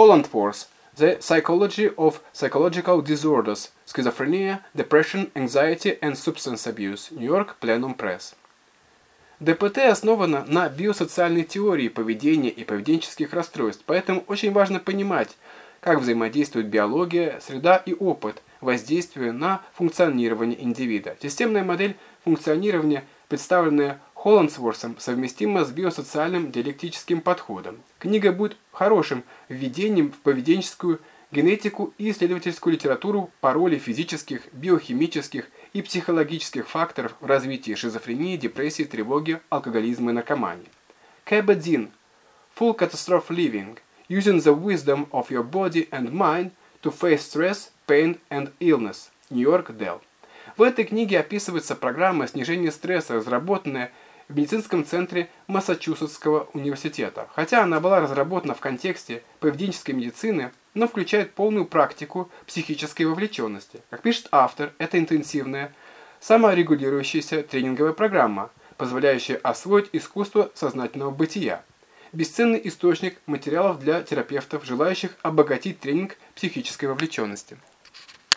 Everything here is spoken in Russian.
Holland Force The Psychology of Psychological Disorders, Schizophrenia, Depression, Anxiety and Substance Abuse, Нью-Йорк, Plenum Press. ДПТ основана на биосоциальной теории поведения и поведенческих расстройств, поэтому очень важно понимать, как взаимодействуют биология, среда и опыт, воздействуя на функционирование индивида. Системная модель функционирования, представленная Холландсворсом, совместима с биосоциальным диалектическим подходом. Книга будет хорошим введением в поведенческую генетику и исследовательскую литературу по роли физических, биохимических и психологических факторов в развитии шизофрении, депрессии, тревоги, алкоголизма и наркомании. Кэббедин. Full Catastrophe Living. Using the wisdom of your body and mind to face stress, pain and illness. Нью-Йорк, Делл. В этой книге описывается программа снижения стресса, разработанная в медицинском центре Массачусетского университета. Хотя она была разработана в контексте поведенческой медицины, но включает полную практику психической вовлеченности. Как пишет автор, это интенсивная, саморегулирующаяся тренинговая программа, позволяющая освоить искусство сознательного бытия. Бесценный источник материалов для терапевтов, желающих обогатить тренинг психической вовлеченности.